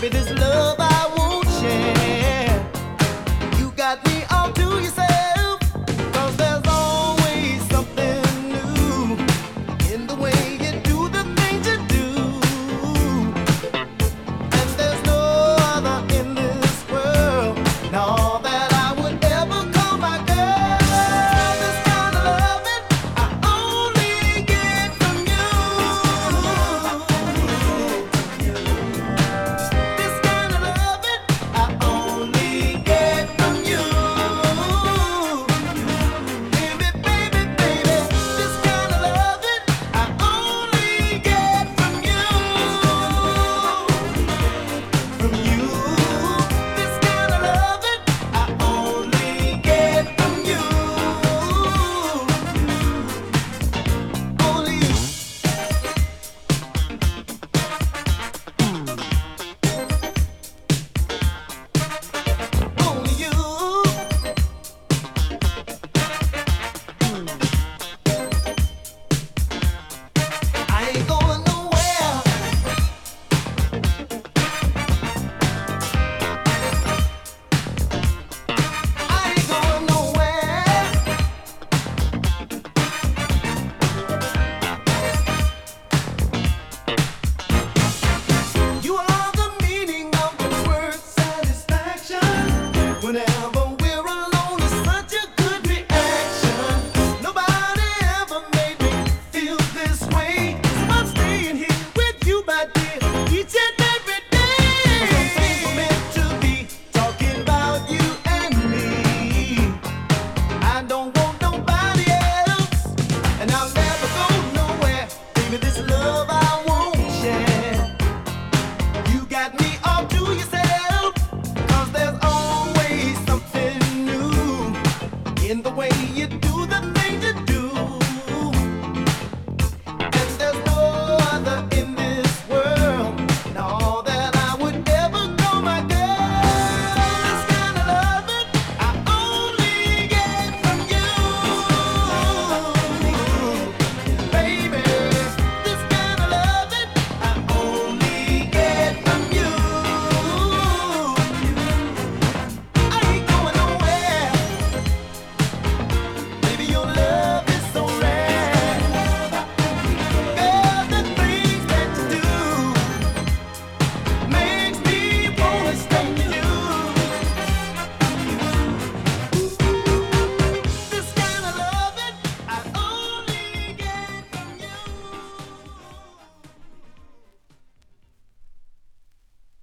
baby, this in the way you do the things you do.